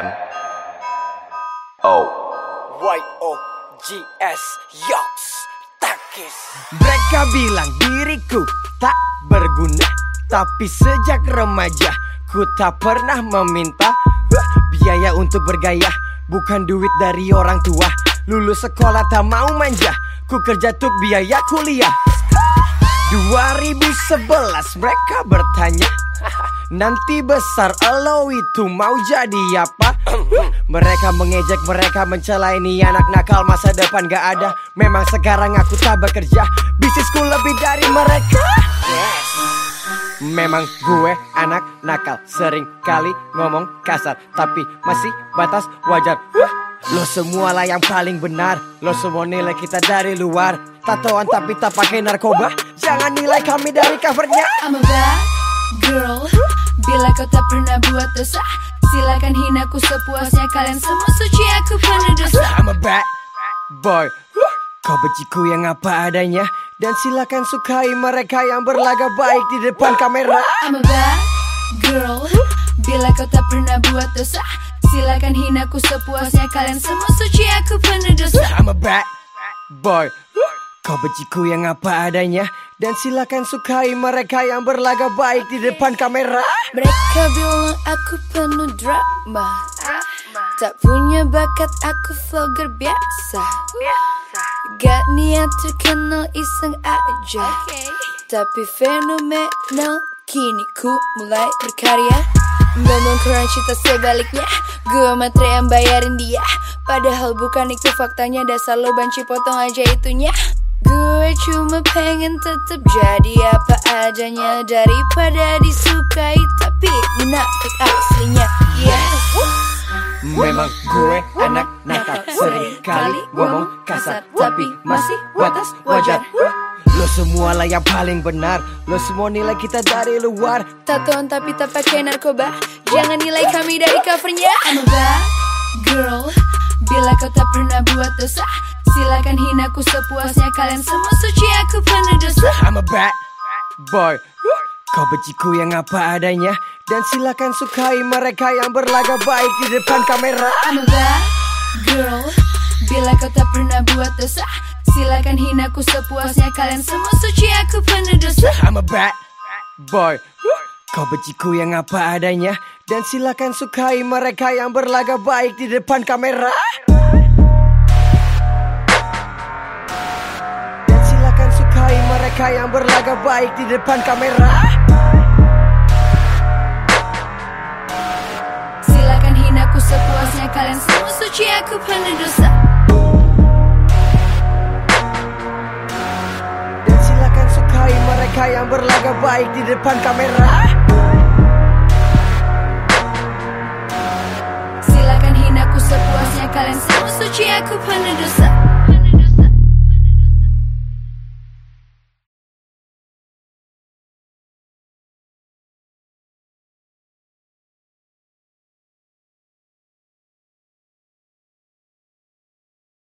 M. O. Y O G S Yoks Takis. Mereka bilang diriku tak berguna Tapi sejak remaja ku tak pernah meminta Biaya untuk bergaya Bukan duit dari orang tua. Lulus sekolah tak mau manja Ku kerja tuk biaya kuliah. 2011 mereka bertanya Nanti besar lo itu mau jadi apa? Mereka mengejek, mereka mencela ini anak nakal masa depan gak ada. Memang sekarang aku tak bekerja Bisnisku lebih dari mereka. Memang gue anak nakal Sering kali ngomong kasar Tapi masih batas wajar! Lo semua lah yang paling benar Lo semua nilai kita dari luar. Tatoan tapi tak pakai narkoba Jangan nilai kami dari covernya. I'm a bad girl Bila kau tak pernah buat dosa Silakan hinaku sepuasnya Kalian semua. Suci aku penuh dosa I'm a bad boy. Kau benciku yang apa adanya Dan silakan sukai mereka yang berlaga baik di depan kamera. I'm a bad girl. Bila kau tak pernah buat dosa Silakan hinaku sepuasnya Kalian semua. Suci aku penuh dosa I'm a bad boy. Kau benciku yang apa adanya Dan silakan sukai mereka yang berlaga baik di depan kamera. Mereka bilang aku penuh drama. Tak punya bakat aku vlogger biasa. Gak niat terkenal iseng aja. Tapi fenomenal Kini ku mulai berkarya. Ngomong kurang cita sebaliknya. Gue matre yang bayarin dia. Padahal bukan itu faktanya. Dasar lo banci potong aja itunya Gue cuma pengen tetap jadi apa adanya. Daripada disukai tapi munafik aslinya Yes. Memang gue anak nakal. Sering kali ngomong kasar Tapi masih batas wajar. Lo semua lah yang paling benar. Lo semua nilai kita dari luar. Tatoan tapi tak pakai narkoba. Jangan nilai kami dari covernya. I'm a bad girl. Bila kau tak pernah buat dosa Silakan hinaku sepuasnya Kalian semua. Suci aku penuh dosa I'm a bad boy. Kau benciku yang apa adanya. Dan silakan sukai mereka yang berlaga baik di depan kamera. I'm a bad girl. Bila kau tak pernah buat dosa Silakan hinaku sepuasnya Kalian semua. Suci aku penuh dosa I'm a bad boy. Kau benciku yang apa adanya. Dan silakan sukai mereka yang berlaga baik di depan kamera mereka yang berlaga baik di depan kamera. Silakan hinaku sepuasnya Kalian semua. Suci aku penuh dosa. Dan silakan sukai mereka yang berlaga baik di depan kamera. Silakan hinaku sepuasnya Kalian semua. Suci aku penuh dosa